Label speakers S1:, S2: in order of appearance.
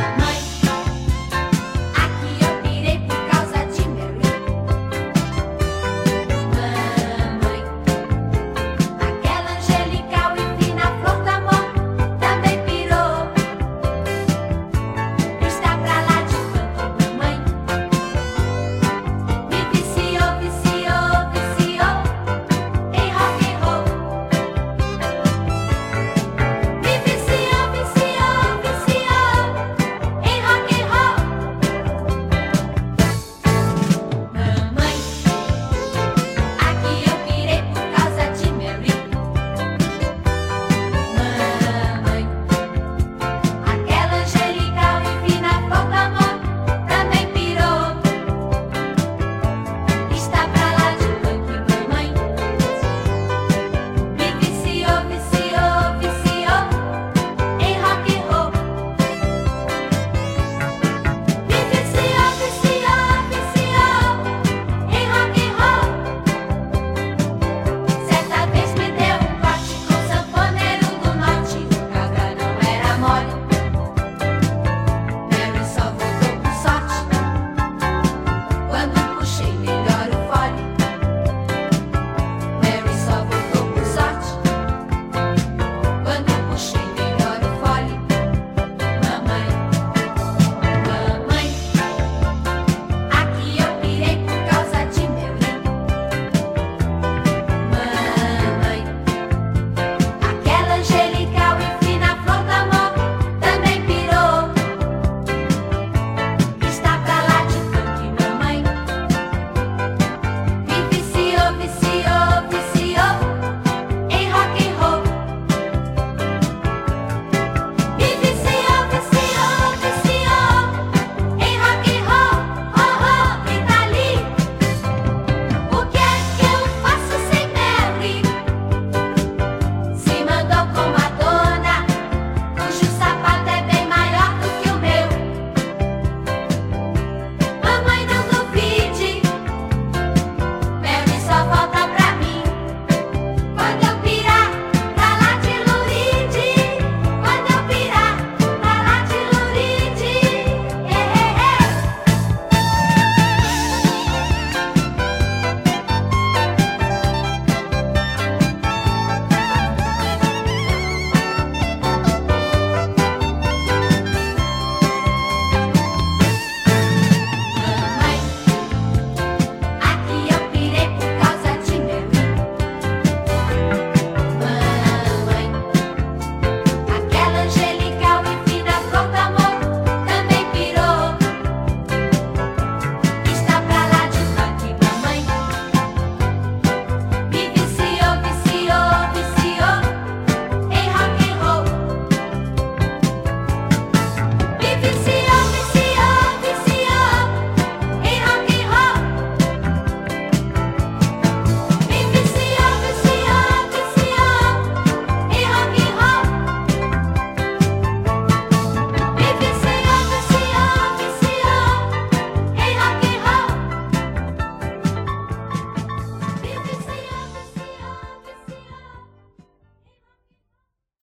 S1: My